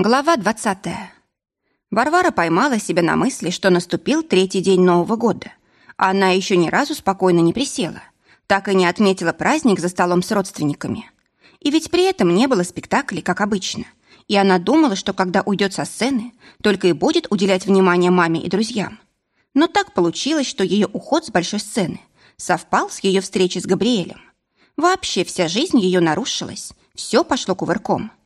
Глава двадцатая. Варвара поймала себя на мысли, что наступил третий день Нового года. Она еще ни разу спокойно не присела. Так и не отметила праздник за столом с родственниками. И ведь при этом не было спектаклей, как обычно. И она думала, что когда уйдет со сцены, только и будет уделять внимание маме и друзьям. Но так получилось, что ее уход с большой сцены совпал с ее встречей с Габриэлем. Вообще вся жизнь ее нарушилась, все пошло кувырком –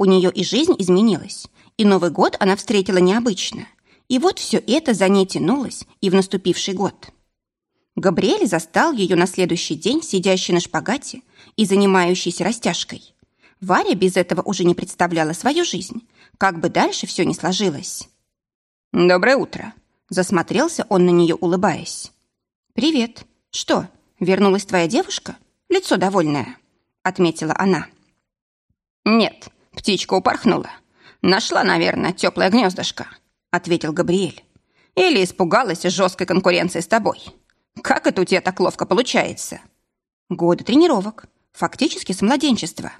у нее и жизнь изменилась, и Новый год она встретила необычно. И вот все это за ней тянулось и в наступивший год. Габриэль застал ее на следующий день, сидящей на шпагате и занимающейся растяжкой. Варя без этого уже не представляла свою жизнь, как бы дальше все не сложилось. «Доброе утро!» – засмотрелся он на нее, улыбаясь. «Привет. Что, вернулась твоя девушка? Лицо довольное», – отметила она. «Нет, Птичка упорхнула. Нашла, наверное, теплое гнездышко, ответил Габриэль. Или испугалась жесткой конкуренции с тобой. Как это у тебя так ловко получается? Годы тренировок. Фактически с младенчества.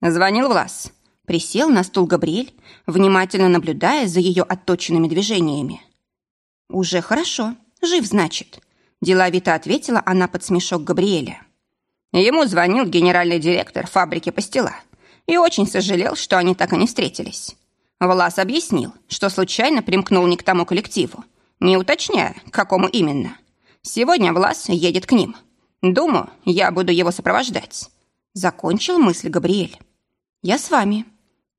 Звонил Влас. Присел на стул Габриэль, внимательно наблюдая за ее отточенными движениями. «Уже хорошо. Жив, значит», – деловито ответила она под смешок Габриэля. Ему звонил генеральный директор фабрики пастила и очень сожалел, что они так и не встретились. Влас объяснил, что случайно примкнул не к тому коллективу, не уточняя, к какому именно. Сегодня Влас едет к ним. Думаю, я буду его сопровождать. Закончил мысль Габриэль. Я с вами.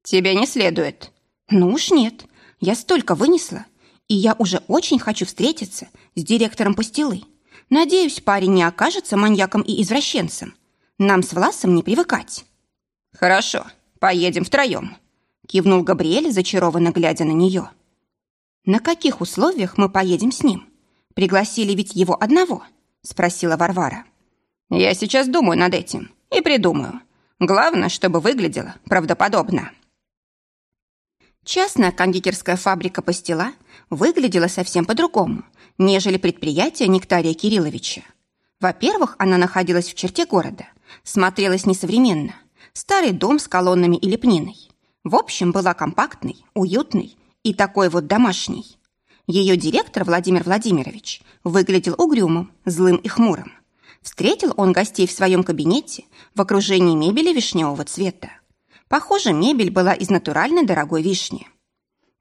Тебе не следует. Ну уж нет. Я столько вынесла, и я уже очень хочу встретиться с директором пастилы. Надеюсь, парень не окажется маньяком и извращенцем. Нам с Власом не привыкать. «Хорошо, поедем втроем», — кивнул Габриэль, зачарованно глядя на нее. «На каких условиях мы поедем с ним? Пригласили ведь его одного?» — спросила Варвара. «Я сейчас думаю над этим и придумаю. Главное, чтобы выглядело правдоподобно». Частная кондитерская фабрика «Пастила» выглядела совсем по-другому, нежели предприятие Нектария Кирилловича. Во-первых, она находилась в черте города, смотрелась несовременно – Старый дом с колоннами и лепниной. В общем, была компактной, уютной и такой вот домашней. Ее директор Владимир Владимирович выглядел угрюмым, злым и хмурым. Встретил он гостей в своем кабинете в окружении мебели вишневого цвета. Похоже, мебель была из натуральной дорогой вишни.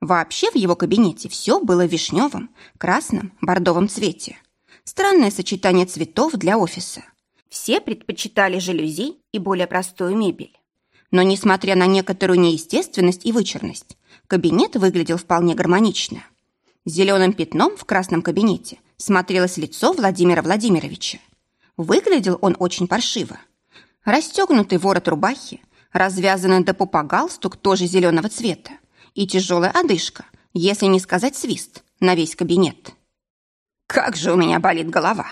Вообще в его кабинете все было в вишневом, красном, бордовом цвете. Странное сочетание цветов для офиса – все предпочитали жалюзи и более простую мебель. Но, несмотря на некоторую неестественность и вычурность, кабинет выглядел вполне гармонично. Зеленым пятном в красном кабинете смотрелось лицо Владимира Владимировича. Выглядел он очень паршиво. Расстегнутый ворот рубахи, развязанный до пупа галстук тоже зеленого цвета и тяжелая одышка, если не сказать свист, на весь кабинет. «Как же у меня болит голова!»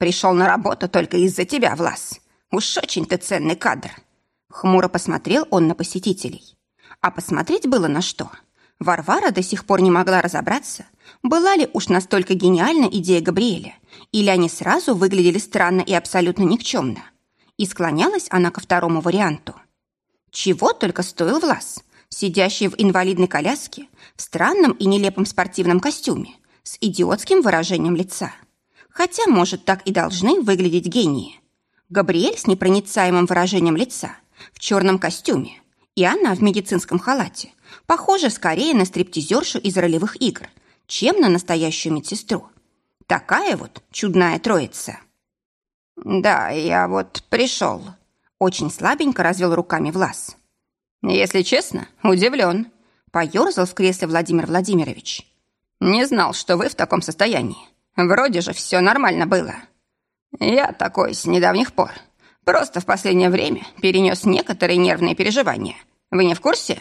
Пришел на работу только из-за тебя, Влас. Уж очень ты ценный кадр. Хмуро посмотрел он на посетителей. А посмотреть было на что. Варвара до сих пор не могла разобраться, была ли уж настолько гениальна идея Габриэля, или они сразу выглядели странно и абсолютно никчемно. И склонялась она ко второму варианту. Чего только стоил Влас, сидящий в инвалидной коляске, в странном и нелепом спортивном костюме, с идиотским выражением лица – Хотя, может, так и должны выглядеть гении. Габриэль с непроницаемым выражением лица, в черном костюме, и она в медицинском халате, похожа скорее на стриптизершу из ролевых игр, чем на настоящую медсестру. Такая вот чудная троица. «Да, я вот пришел», — очень слабенько развел руками Влас. «Если честно, удивлен», — поерзал в кресле Владимир Владимирович. «Не знал, что вы в таком состоянии. Вроде же все нормально было. Я такой с недавних пор. Просто в последнее время перенес некоторые нервные переживания. Вы не в курсе?»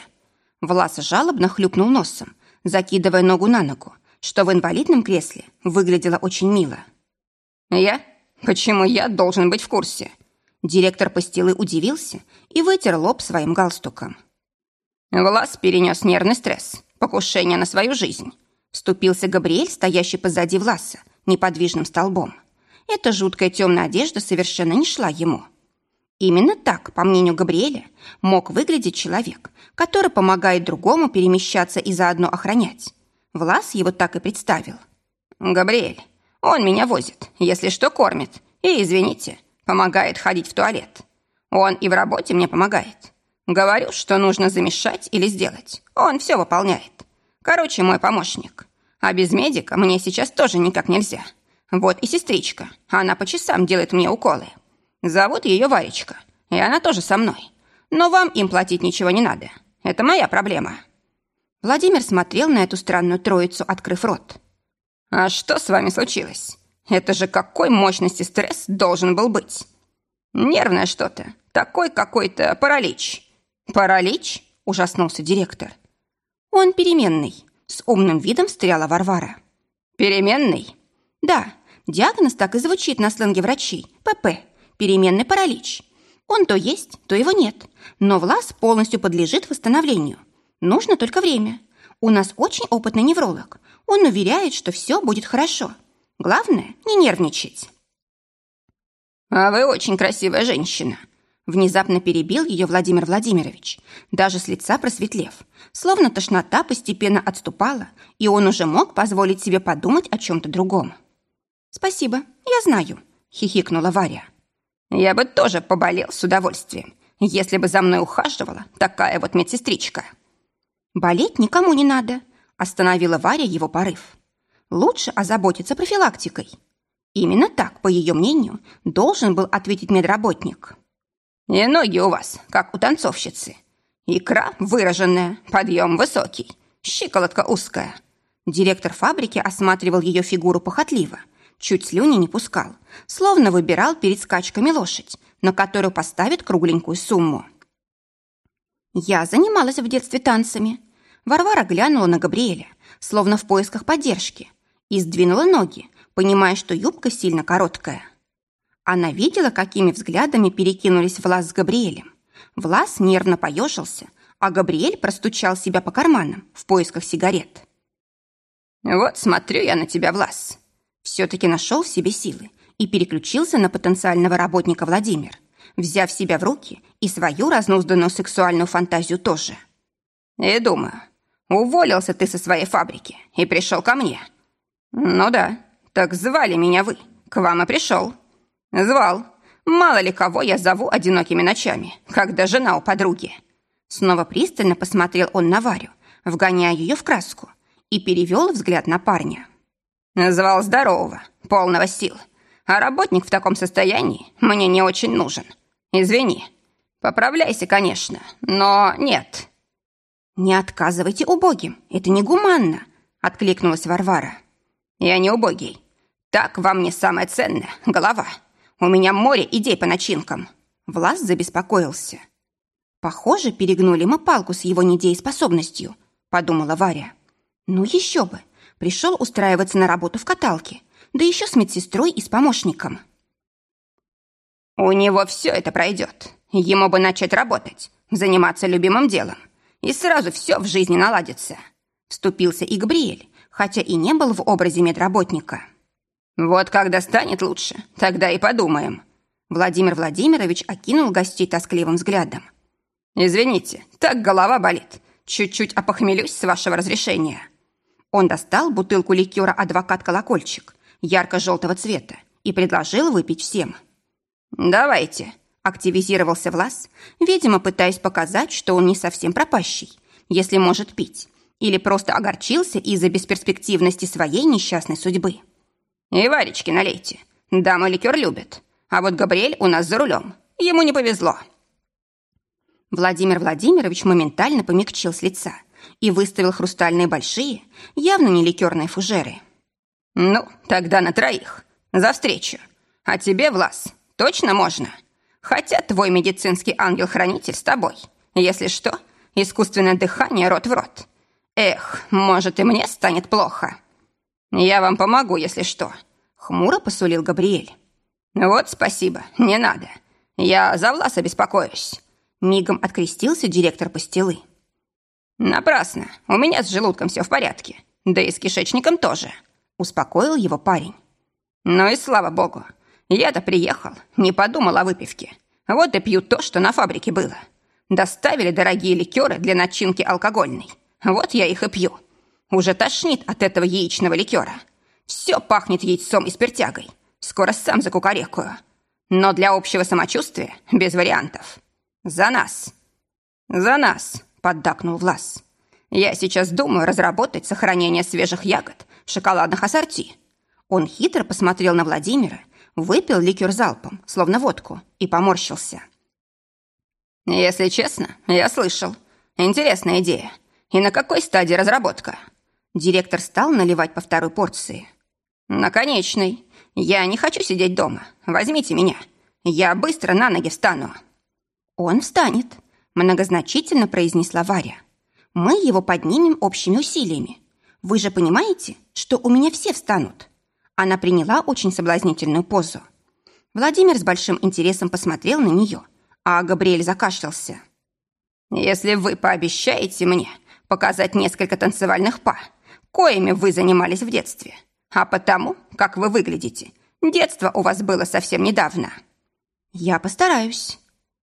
Влас жалобно хлюпнул носом, закидывая ногу на ногу, что в инвалидном кресле выглядело очень мило. «Я? Почему я должен быть в курсе?» Директор постелы удивился и вытер лоб своим галстуком. Влас перенес нервный стресс, покушение на свою жизнь. Вступился Габриэль, стоящий позади Власа, неподвижным столбом. Эта жуткая темная одежда совершенно не шла ему. Именно так, по мнению Габриэля, мог выглядеть человек, который помогает другому перемещаться и заодно охранять. Влас его так и представил. «Габриэль, он меня возит, если что, кормит. И, извините, помогает ходить в туалет. Он и в работе мне помогает. Говорю, что нужно замешать или сделать. Он все выполняет. Короче, мой помощник. А без медика мне сейчас тоже никак нельзя. Вот и сестричка. Она по часам делает мне уколы. Зовут ее Варечка, и она тоже со мной. Но вам им платить ничего не надо. Это моя проблема». Владимир смотрел на эту странную троицу, открыв рот. «А что с вами случилось? Это же какой мощности стресс должен был быть? Нервное что-то, такой какой-то паралич». «Паралич?» – ужаснулся директор. «Он переменный», – с умным видом встряла Варвара. «Переменный?» «Да, диагноз так и звучит на сленге врачей. ПП переменный паралич. Он то есть, то его нет. Но Влас полностью подлежит восстановлению. Нужно только время. У нас очень опытный невролог. Он уверяет, что все будет хорошо. Главное, не нервничать. «А вы очень красивая женщина», Внезапно перебил ее Владимир Владимирович, даже с лица просветлев, словно тошнота постепенно отступала, и он уже мог позволить себе подумать о чем-то другом. «Спасибо, я знаю», — хихикнула Варя. Я бы тоже поболел с удовольствием, если бы за мной ухаживала такая вот медсестричка. Болеть никому не надо, остановила Варя его порыв. Лучше озаботиться профилактикой. Именно так, по ее мнению, должен был ответить медработник. И ноги у вас, как у танцовщицы. Икра выраженная, подъем высокий, щиколотка узкая. Директор фабрики осматривал ее фигуру похотливо, чуть слюни не пускал, словно выбирал перед скачками лошадь, на которую поставит кругленькую сумму. Я занималась в детстве танцами. Варвара глянула на Габриэля, словно в поисках поддержки, и сдвинула ноги, понимая, что юбка сильно короткая. Она видела, какими взглядами перекинулись Влас с Габриэлем. Влас нервно поежился, а Габриэль простучал себя по карманам в поисках сигарет. «Вот смотрю я на тебя, Влас все-таки нашел в себе силы и переключился на потенциального работника Владимир, взяв себя в руки и свою разнузданную сексуальную фантазию тоже. «И думаю, уволился ты со своей фабрики и пришел ко мне. Ну да, так звали меня вы, к вам и пришел. Звал. Мало ли кого я зову одинокими ночами, когда жена у подруги». Снова пристально посмотрел он на Варю, вгоняя ее в краску, и перевел взгляд на парня. Звал здорового, полного сил. А работник в таком состоянии мне не очень нужен. Извини. Поправляйся, конечно, но нет. Не отказывайте убогим, это негуманно, откликнулась Варвара. Я не убогий. Так вам не самое ценное — голова. У меня море идей по начинкам. Влас забеспокоился. Похоже, перегнули мы палку с его недееспособностью, подумала Варя. Ну еще бы, пришел устраиваться на работу в каталке, да еще с медсестрой и с помощником. У него все это пройдет. Ему бы начать работать, заниматься любимым делом, и сразу все в жизни наладится. Вступился и Габриэль, хотя и не был в образе медработника. Вот когда станет лучше, тогда и подумаем. Владимир Владимирович окинул гостей тоскливым взглядом. «Извините, так голова болит. Чуть-чуть опохмелюсь с вашего разрешения». Он достал бутылку ликера «Адвокат Колокольчик» ярко-желтого цвета и предложил выпить всем. «Давайте», – активизировался Влас, видимо, пытаясь показать, что он не совсем пропащий, если может пить, или просто огорчился из-за бесперспективности своей несчастной судьбы. «И Варечки налейте. Дамы ликер любят. А вот Габриэль у нас за рулем. Ему не повезло». Владимир Владимирович моментально помягчил с лица – и выставил хрустальные большие, явно не ликерные фужеры. «Ну, тогда на троих. За встречу. А тебе, Влас, точно можно? Хотя твой медицинский ангел-хранитель с тобой. Если что, искусственное дыхание рот в рот. Эх, может, и мне станет плохо. Я вам помогу, если что», — хмуро посулил Габриэль. «Вот спасибо, не надо. Я за Власа беспокоюсь». Мигом открестился директор пастилы. «Напрасно. У меня с желудком все в порядке. Да и с кишечником тоже», — успокоил его парень. «Ну и слава богу. Я-то приехал, не подумал о выпивке. Вот и пью то, что на фабрике было. Доставили дорогие ликеры для начинки алкогольной. Вот я их и пью. Уже тошнит от этого яичного ликера. Все пахнет яйцом и спиртягой. Скоро сам закукарекую. Но для общего самочувствия без вариантов. За нас. За нас, поддакнул Влас. Я сейчас думаю разработать сохранение свежих ягод в шоколадных ассорти. Он хитро посмотрел на Владимира, выпил ликер залпом, словно водку, и поморщился. Если честно, я слышал. Интересная идея. И на какой стадии разработка? Директор стал наливать по второй порции. На конечной. Я не хочу сидеть дома. Возьмите меня. Я быстро на ноги встану. Он встанет, многозначительно произнесла Варя. Мы его поднимем общими усилиями. Вы же понимаете, что у меня все встанут. Она приняла очень соблазнительную позу. Владимир с большим интересом посмотрел на нее, а Габриэль закашлялся. «Если вы пообещаете мне показать несколько танцевальных па, коими вы занимались в детстве, а потому, как вы выглядите, детство у вас было совсем недавно». «Я постараюсь».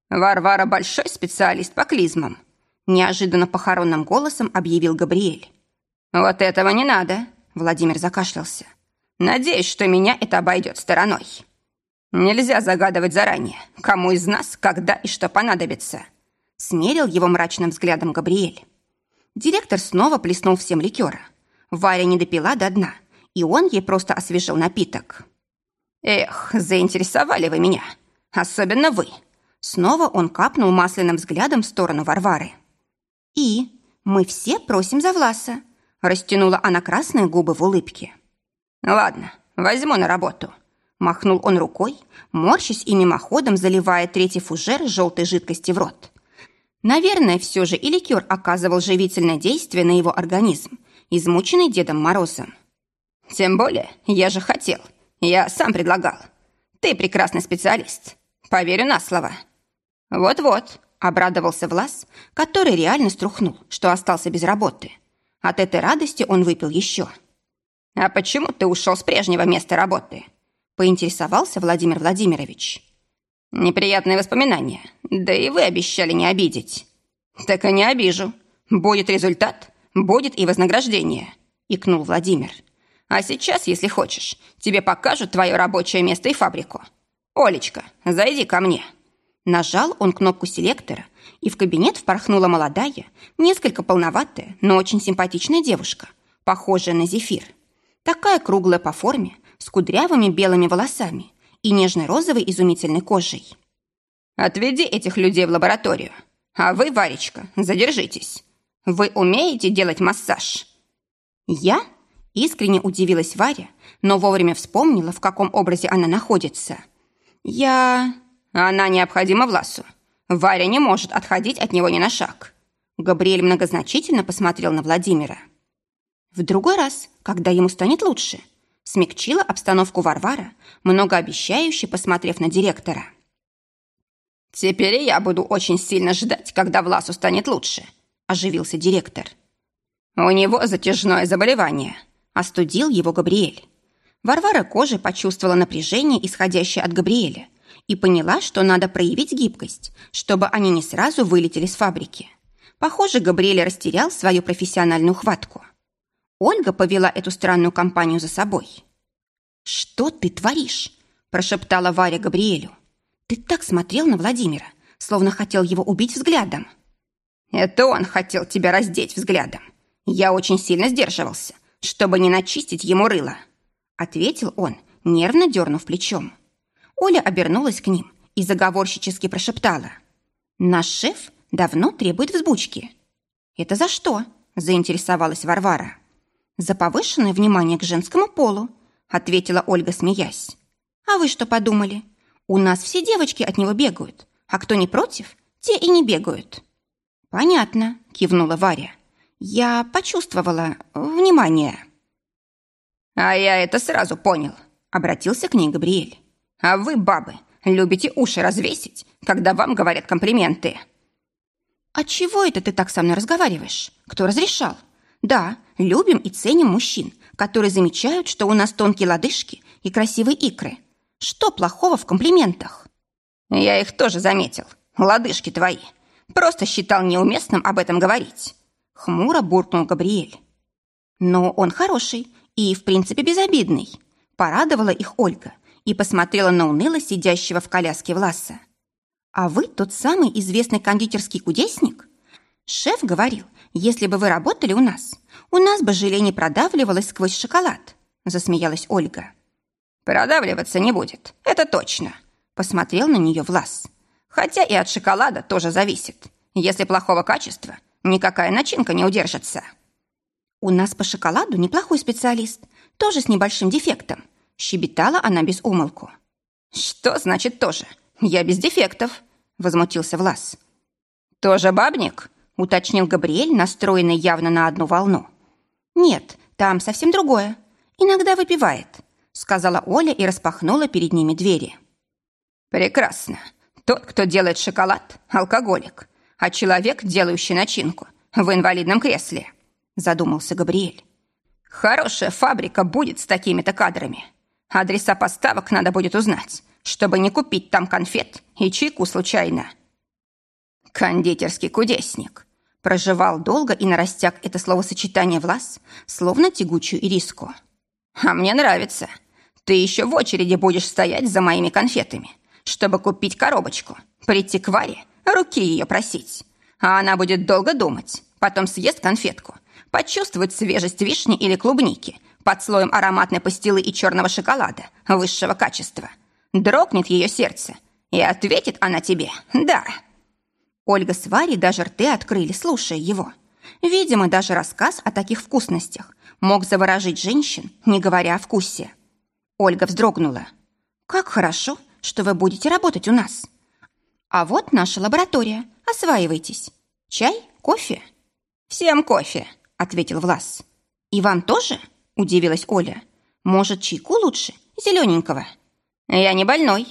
«Варвара большой специалист по клизмам», неожиданно похоронным голосом объявил Габриэль. «Вот этого не надо», — Владимир закашлялся. «Надеюсь, что меня это обойдет стороной. Нельзя загадывать заранее, кому из нас, когда и что понадобится», — смерил его мрачным взглядом Габриэль. Директор снова плеснул всем ликера. Варя не допила до дна, и он ей просто освежил напиток. «Эх, заинтересовали вы меня. Особенно вы». Снова он капнул масляным взглядом в сторону Варвары. «И мы все просим за Власа», — растянула она красные губы в улыбке. «Ладно, возьму на работу», — махнул он рукой, морщась и мимоходом заливая третий фужер желтой жидкости в рот. Наверное, все же и ликер оказывал живительное действие на его организм, измученный Дедом Морозом. «Тем более, я же хотел. Я сам предлагал. Ты прекрасный специалист. Поверю на слово». «Вот-вот», — обрадовался Влас, который реально струхнул, что остался без работы. От этой радости он выпил еще. «А почему ты ушел с прежнего места работы?» — поинтересовался Владимир Владимирович. Неприятные воспоминания. Да и вы обещали не обидеть. Так и не обижу. Будет результат, будет и вознаграждение, икнул Владимир. А сейчас, если хочешь, тебе покажут твое рабочее место и фабрику. Олечка, зайди ко мне. Нажал он кнопку селектора, и в кабинет впорхнула молодая, несколько полноватая, но очень симпатичная девушка, похожая на зефир. Такая круглая по форме, с кудрявыми белыми волосами и нежно-розовой изумительной кожей. «Отведи этих людей в лабораторию. А вы, Варечка, задержитесь. Вы умеете делать массаж?» «Я?» – искренне удивилась Варя, но вовремя вспомнила, в каком образе она находится. «Я...» «Она необходима Власу. Варя не может отходить от него ни на шаг». Габриэль многозначительно посмотрел на Владимира. «В другой раз, когда ему станет лучше», Смягчила обстановку Варвара, многообещающе посмотрев на директора. «Теперь я буду очень сильно ждать, когда Власу станет лучше», – оживился директор. «У него затяжное заболевание», – остудил его Габриэль. Варвара кожей почувствовала напряжение, исходящее от Габриэля, и поняла, что надо проявить гибкость, чтобы они не сразу вылетели с фабрики. Похоже, Габриэль растерял свою профессиональную хватку. Ольга повела эту странную компанию за собой. «Что ты творишь?» – прошептала Варя Габриэлю. «Ты так смотрел на Владимира, словно хотел его убить взглядом». «Это он хотел тебя раздеть взглядом. Я очень сильно сдерживался, чтобы не начистить ему рыло», – ответил он, нервно дернув плечом. Оля обернулась к ним и заговорщически прошептала. «Наш шеф давно требует взбучки». «Это за что?» – заинтересовалась Варвара. «За повышенное внимание к женскому полу», ответила Ольга, смеясь. «А вы что подумали? У нас все девочки от него бегают, а кто не против, те и не бегают». «Понятно», — кивнула Варя. «Я почувствовала внимание». «А я это сразу понял», — обратился к ней Габриэль. «А вы, бабы, любите уши развесить, когда вам говорят комплименты». «А чего это ты так со мной разговариваешь? Кто разрешал?» Да, любим и ценим мужчин, которые замечают, что у нас тонкие лодыжки и красивые икры. Что плохого в комплиментах? Я их тоже заметил. Лодыжки твои. Просто считал неуместным об этом говорить. Хмуро буркнул Габриэль. Но он хороший и, в принципе, безобидный. Порадовала их Ольга и посмотрела на уныло сидящего в коляске Власа. «А вы тот самый известный кондитерский кудесник?» Шеф говорил, если бы вы работали у нас, у нас бы желе не продавливалось сквозь шоколад, засмеялась Ольга. Продавливаться не будет, это точно, посмотрел на нее Влас. Хотя и от шоколада тоже зависит. Если плохого качества, никакая начинка не удержится. У нас по шоколаду неплохой специалист, тоже с небольшим дефектом. Щебетала она без умолку. Что значит тоже? Я без дефектов, возмутился Влас. Тоже бабник? уточнил Габриэль, настроенный явно на одну волну. «Нет, там совсем другое. Иногда выпивает», — сказала Оля и распахнула перед ними двери. «Прекрасно. Тот, кто делает шоколад, — алкоголик, а человек, делающий начинку, в инвалидном кресле», — задумался Габриэль. «Хорошая фабрика будет с такими-то кадрами. Адреса поставок надо будет узнать, чтобы не купить там конфет и чайку случайно». «Кондитерский кудесник», Проживал долго и нарастяк это словосочетание Влас, словно тягучую ириску. «А мне нравится. Ты еще в очереди будешь стоять за моими конфетами, чтобы купить коробочку, прийти к Варе, руки ее просить. А она будет долго думать, потом съест конфетку, почувствует свежесть вишни или клубники под слоем ароматной пастилы и черного шоколада высшего качества. Дрогнет ее сердце, и ответит она тебе «да». Ольга с Варей даже рты открыли, слушая его. Видимо, даже рассказ о таких вкусностях мог заворожить женщин, не говоря о вкусе. Ольга вздрогнула. «Как хорошо, что вы будете работать у нас. А вот наша лаборатория. Осваивайтесь. Чай? Кофе?» «Всем кофе», — ответил Влас. «И вам тоже?» — удивилась Оля. «Может, чайку лучше? Зелененького?» «Я не больной»,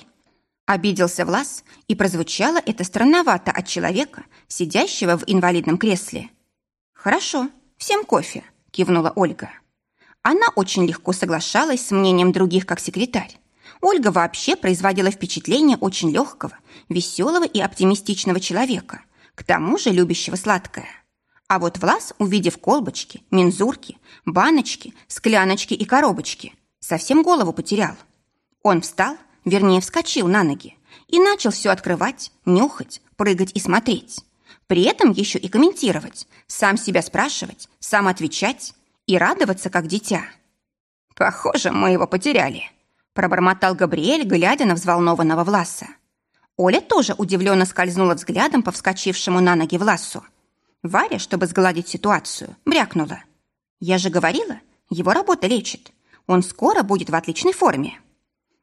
Обиделся Влас, и прозвучало это странновато от человека, сидящего в инвалидном кресле. «Хорошо, всем кофе», – кивнула Ольга. Она очень легко соглашалась с мнением других как секретарь. Ольга вообще производила впечатление очень легкого, веселого и оптимистичного человека, к тому же любящего сладкое. А вот Влас, увидев колбочки, мензурки, баночки, скляночки и коробочки, совсем голову потерял. Он встал, вернее, вскочил на ноги и начал все открывать, нюхать, прыгать и смотреть. При этом еще и комментировать, сам себя спрашивать, сам отвечать и радоваться, как дитя. «Похоже, мы его потеряли», – пробормотал Габриэль, глядя на взволнованного Власа. Оля тоже удивленно скользнула взглядом по вскочившему на ноги Власу. Варя, чтобы сгладить ситуацию, брякнула. «Я же говорила, его работа лечит. Он скоро будет в отличной форме».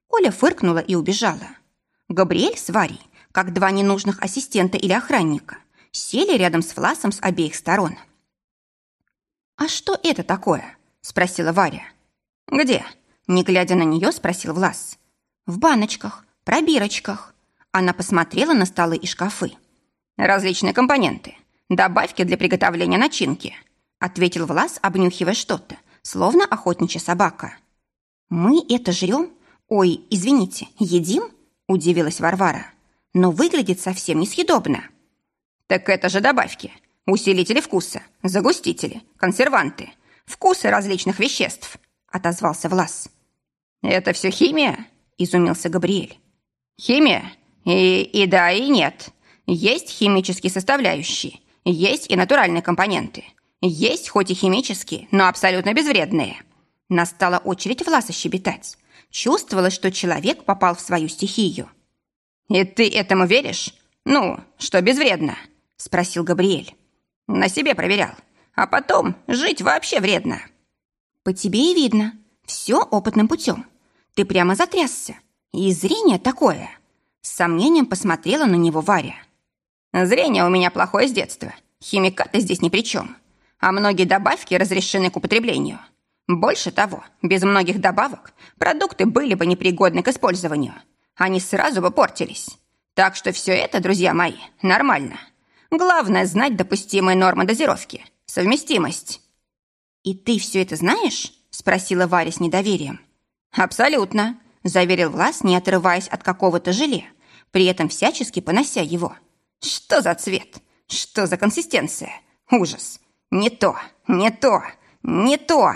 Оля фыркнула и убежала. Габриэль с Варей, как два ненужных ассистента или охранника, сели рядом с Власом с обеих сторон. «А что это такое?» – спросила Варя. «Где?» – не глядя на нее, спросил Влас. «В баночках, пробирочках». Она посмотрела на столы и шкафы. «Различные компоненты, добавки для приготовления начинки», – ответил Влас, обнюхивая что-то, словно охотничья собака. «Мы это жрем?» «Ой, извините, едим?» – удивилась Варвара. «Но выглядит совсем несъедобно». «Так это же добавки. Усилители вкуса, загустители, консерванты, вкусы различных веществ», – отозвался Влас. «Это все химия?» – изумился Габриэль. «Химия? И, и да, и нет. Есть химические составляющие, есть и натуральные компоненты. Есть хоть и химические, но абсолютно безвредные». Настала очередь Власа щебетать. Чувствовалось, что человек попал в свою стихию. «И ты этому веришь? Ну, что безвредно?» – спросил Габриэль. «На себе проверял. А потом жить вообще вредно». «По тебе и видно. Все опытным путем. Ты прямо затрясся. И зрение такое». С сомнением посмотрела на него Варя. «Зрение у меня плохое с детства. Химикаты здесь ни при чем. А многие добавки разрешены к употреблению. Больше того, без многих добавок продукты были бы непригодны к использованию. Они сразу бы портились. Так что все это, друзья мои, нормально. Главное знать допустимые нормы дозировки, совместимость. «И ты все это знаешь?» – спросила Варя с недоверием. «Абсолютно», – заверил Влас, не отрываясь от какого-то желе, при этом всячески понося его. Что за цвет? Что за консистенция? Ужас! Не то, не то, не то!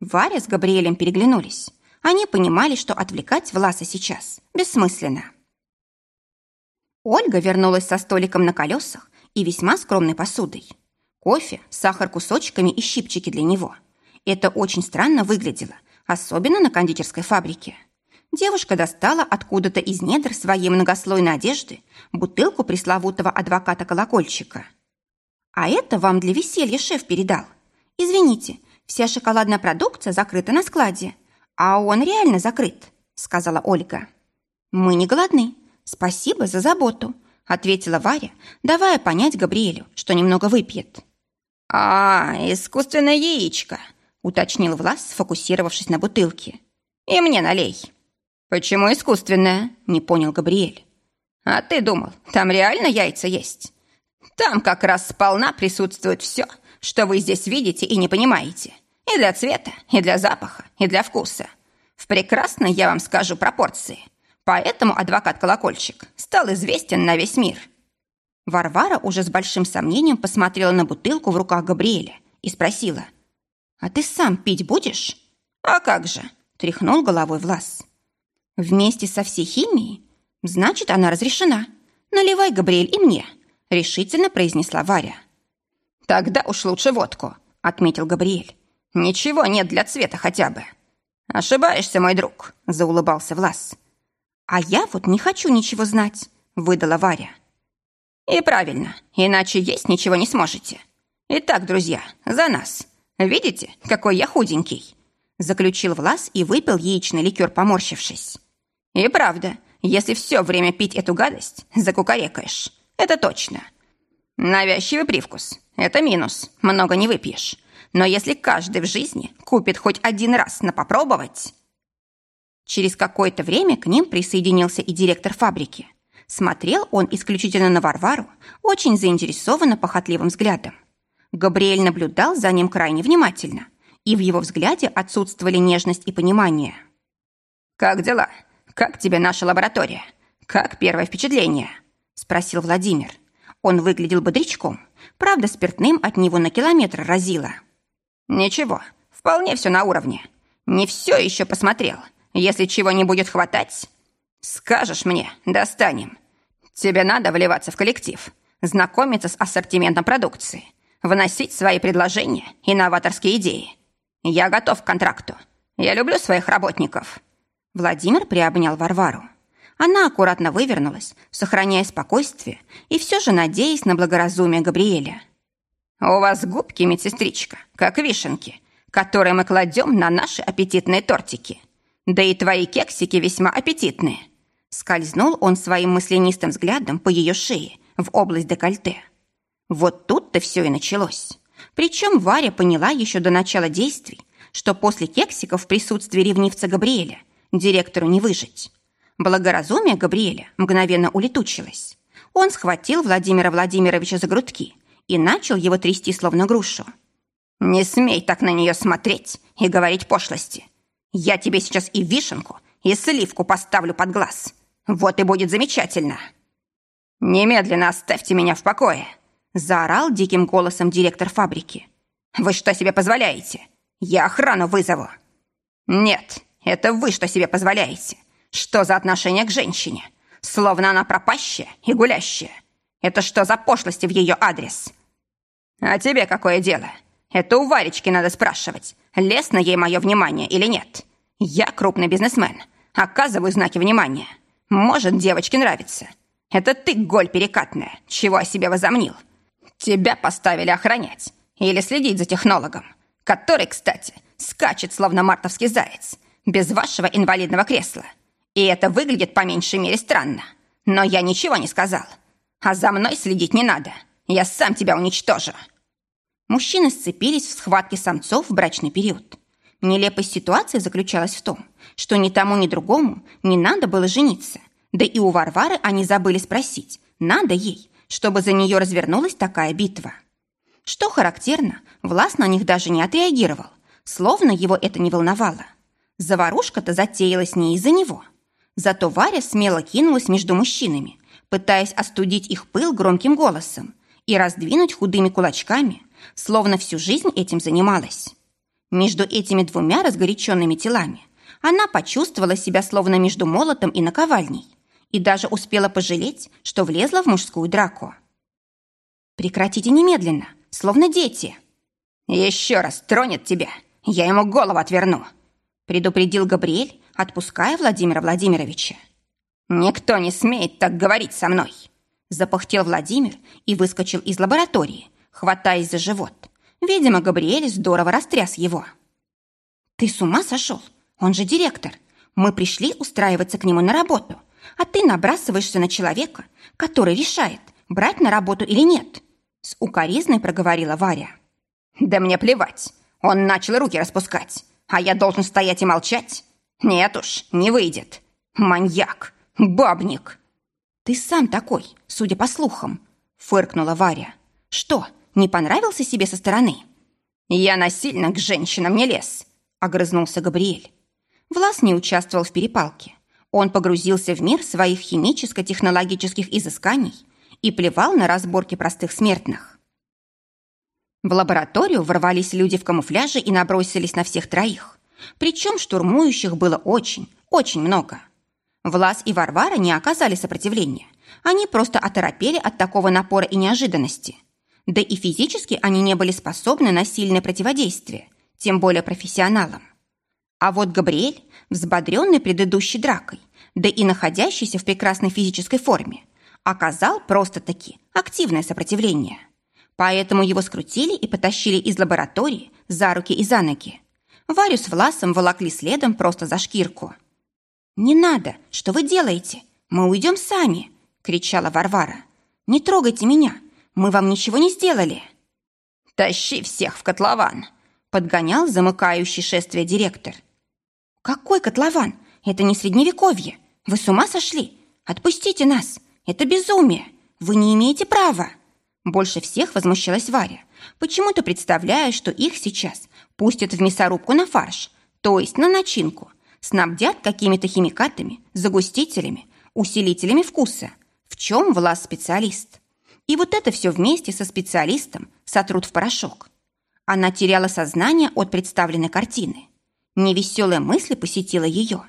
Варя с Габриэлем переглянулись. Они понимали, что отвлекать Власа сейчас бессмысленно. Ольга вернулась со столиком на колесах и весьма скромной посудой. Кофе, сахар кусочками и щипчики для него. Это очень странно выглядело, особенно на кондитерской фабрике. Девушка достала откуда-то из недр своей многослойной одежды бутылку пресловутого адвоката-колокольчика. «А это вам для веселья шеф передал. Извините, вся шоколадная продукция закрыта на складе, а он реально закрыт», — сказала Ольга. «Мы не голодны. Спасибо за заботу», — ответила Варя, давая понять Габриэлю, что немного выпьет. «А, искусственное яичко», — уточнил Влас, сфокусировавшись на бутылке. «И мне налей». «Почему искусственное?» — не понял Габриэль. «А ты думал, там реально яйца есть? Там как раз сполна присутствует все, что вы здесь видите и не понимаете. И для цвета, и для запаха, и для вкуса. В прекрасной, я вам скажу, пропорции. Поэтому адвокат-колокольчик стал известен на весь мир». Варвара уже с большим сомнением посмотрела на бутылку в руках Габриэля и спросила. «А ты сам пить будешь?» «А как же?» – тряхнул головой Влас. «Вместе со всей химией? Значит, она разрешена. Наливай, Габриэль, и мне», – решительно произнесла Варя. «Тогда уж лучше водку», – отметил Габриэль. «Ничего нет для цвета хотя бы». «Ошибаешься, мой друг», – заулыбался Влас. «А я вот не хочу ничего знать», – выдала Варя. И правильно, иначе есть ничего не сможете. Итак, друзья, за нас. Видите, какой я худенький?» Заключил Влас и выпил яичный ликер, поморщившись. «И правда, если все время пить эту гадость, закукарекаешь. Это точно. Навязчивый привкус. Это минус. Много не выпьешь. Но если каждый в жизни купит хоть один раз на попробовать...» Через какое-то время к ним присоединился и директор фабрики. Смотрел он исключительно на Варвару, очень заинтересованно похотливым взглядом. Габриэль наблюдал за ним крайне внимательно, и в его взгляде отсутствовали нежность и понимание. «Как дела? Как тебе наша лаборатория? Как первое впечатление?» – спросил Владимир. Он выглядел бодрячком, правда, спиртным от него на километр разило. «Ничего, вполне все на уровне. Не все еще посмотрел. Если чего не будет хватать, «Скажешь мне, достанем. Тебе надо вливаться в коллектив, знакомиться с ассортиментом продукции, вносить свои предложения и новаторские идеи. Я готов к контракту. Я люблю своих работников». Владимир приобнял Варвару. Она аккуратно вывернулась, сохраняя спокойствие и все же надеясь на благоразумие Габриэля. «У вас губки, медсестричка, как вишенки, которые мы кладем на наши аппетитные тортики. Да и твои кексики весьма аппетитные. Скользнул он своим мысленистым взглядом по ее шее в область декольте. Вот тут-то все и началось. Причем Варя поняла еще до начала действий, что после кексиков в присутствии ревнивца Габриэля директору не выжить. Благоразумие Габриэля мгновенно улетучилось. Он схватил Владимира Владимировича за грудки и начал его трясти, словно грушу. «Не смей так на нее смотреть и говорить пошлости. Я тебе сейчас и вишенку, и сливку поставлю под глаз. Вот и будет замечательно. Немедленно оставьте меня в покое, заорал диким голосом директор фабрики. Вы что себе позволяете? Я охрану вызову. Нет, это вы что себе позволяете? Что за отношение к женщине? Словно она пропащая и гулящая. Это что за пошлости в ее адрес? А тебе какое дело? Это у Варечки надо спрашивать, лестно ей мое внимание или нет. Я крупный бизнесмен, оказываю знаки внимания. Может, девочке нравится. Это ты, голь перекатная, чего о себе возомнил. Тебя поставили охранять или следить за технологом, который, кстати, скачет, словно мартовский заяц, без вашего инвалидного кресла. И это выглядит по меньшей мере странно. Но я ничего не сказал. А за мной следить не надо. Я сам тебя уничтожу. Мужчины сцепились в схватке самцов в брачный период. Нелепость ситуации заключалась в том, что ни тому, ни другому не надо было жениться. Да и у Варвары они забыли спросить, надо ей, чтобы за нее развернулась такая битва. Что характерно, Влас на них даже не отреагировал, словно его это не волновало. Заварушка-то затеялась не из-за него. Зато Варя смело кинулась между мужчинами, пытаясь остудить их пыл громким голосом и раздвинуть худыми кулачками, словно всю жизнь этим занималась. Между этими двумя разгоряченными телами она почувствовала себя словно между молотом и наковальней и даже успела пожалеть, что влезла в мужскую драку. «Прекратите немедленно, словно дети!» «Еще раз тронет тебя, я ему голову отверну!» предупредил Габриэль, отпуская Владимира Владимировича. «Никто не смеет так говорить со мной!» Запахтел Владимир и выскочил из лаборатории, хватаясь за живот. Видимо, Габриэль здорово растряс его. «Ты с ума сошел? Он же директор. Мы пришли устраиваться к нему на работу, а ты набрасываешься на человека, который решает, брать на работу или нет», с укоризной проговорила Варя. «Да мне плевать. Он начал руки распускать, а я должен стоять и молчать? Нет уж, не выйдет. Маньяк, бабник». «Ты сам такой, судя по слухам», — фыркнула Варя. «Что, не понравился себе со стороны?» «Я насильно к женщинам не лез», — огрызнулся Габриэль. Влас не участвовал в перепалке. Он погрузился в мир своих химическо-технологических изысканий и плевал на разборки простых смертных. В лабораторию ворвались люди в камуфляже и набросились на всех троих. Причем штурмующих было очень, очень много. Влас и Варвара не оказали сопротивления. Они просто оторопели от такого напора и неожиданности. Да и физически они не были способны на сильное противодействие, тем более профессионалам. А вот Габриэль, взбодренный предыдущей дракой, да и находящийся в прекрасной физической форме, оказал просто-таки активное сопротивление. Поэтому его скрутили и потащили из лаборатории за руки и за ноги. Варю с Власом волокли следом просто за шкирку – «Не надо! Что вы делаете? Мы уйдем сами!» — кричала Варвара. «Не трогайте меня! Мы вам ничего не сделали!» «Тащи всех в котлован!» — подгонял замыкающий шествие директор. «Какой котлован? Это не средневековье! Вы с ума сошли? Отпустите нас! Это безумие! Вы не имеете права!» Больше всех возмущалась Варя, почему-то представляя, что их сейчас пустят в мясорубку на фарш, то есть на начинку, снабдят какими-то химикатами, загустителями, усилителями вкуса. В чем Влас специалист? И вот это все вместе со специалистом сотрут в порошок. Она теряла сознание от представленной картины. Невеселая мысль посетила ее.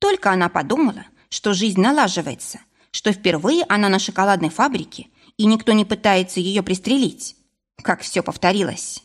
Только она подумала, что жизнь налаживается, что впервые она на шоколадной фабрике, и никто не пытается ее пристрелить. Как все повторилось.